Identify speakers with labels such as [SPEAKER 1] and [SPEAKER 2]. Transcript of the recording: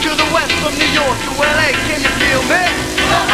[SPEAKER 1] to the west from New York to LA. Can you feel me?